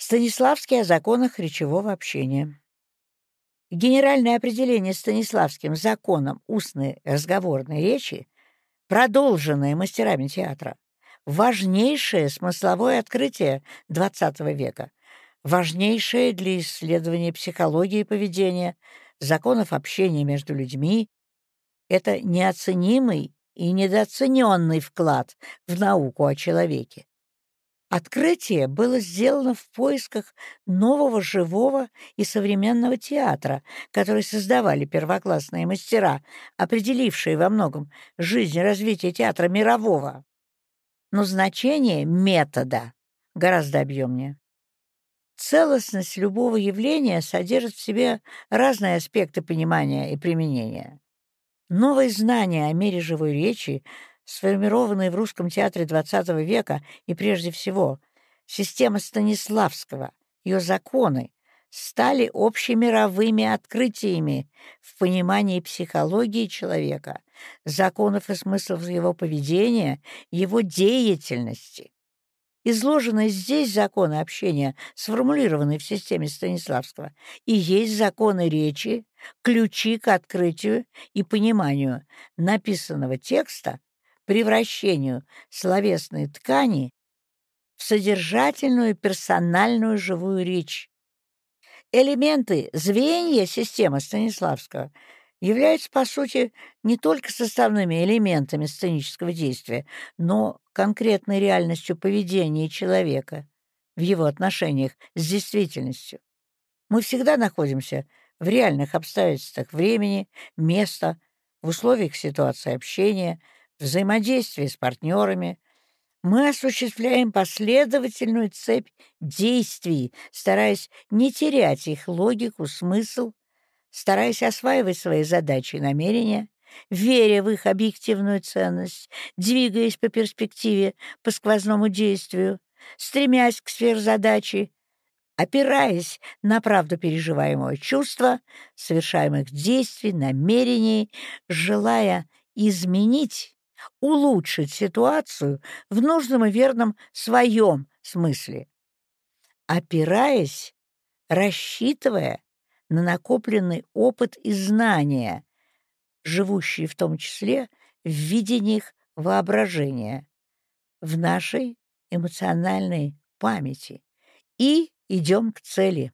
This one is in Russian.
Станиславский о законах речевого общения. Генеральное определение Станиславским законом устной разговорной речи, продолженное мастерами театра, важнейшее смысловое открытие XX века, важнейшее для исследования психологии поведения, законов общения между людьми. Это неоценимый и недооцененный вклад в науку о человеке. Открытие было сделано в поисках нового живого и современного театра, который создавали первоклассные мастера, определившие во многом жизнь и развитие театра мирового. Но значение метода гораздо объемнее. Целостность любого явления содержит в себе разные аспекты понимания и применения. Новые знания о мире живой речи сформированные в русском театре XX века и, прежде всего, система Станиславского, ее законы, стали общемировыми открытиями в понимании психологии человека, законов и смыслов его поведения, его деятельности. Изложенные здесь законы общения, сформулированные в системе Станиславского, и есть законы речи, ключи к открытию и пониманию написанного текста превращению словесной ткани в содержательную персональную живую речь. Элементы, звенья системы Станиславского являются, по сути, не только составными элементами сценического действия, но конкретной реальностью поведения человека в его отношениях с действительностью. Мы всегда находимся в реальных обстоятельствах времени, места, в условиях ситуации общения — взаимодействии с партнерами, мы осуществляем последовательную цепь действий, стараясь не терять их логику, смысл, стараясь осваивать свои задачи и намерения, веря в их объективную ценность, двигаясь по перспективе, по сквозному действию, стремясь к сверхзадаче, опираясь на правду переживаемого чувства, совершаемых действий, намерений, желая изменить улучшить ситуацию в нужном и верном своем смысле, опираясь, рассчитывая на накопленный опыт и знания, живущие в том числе в видениях воображения, в нашей эмоциональной памяти, и идем к цели.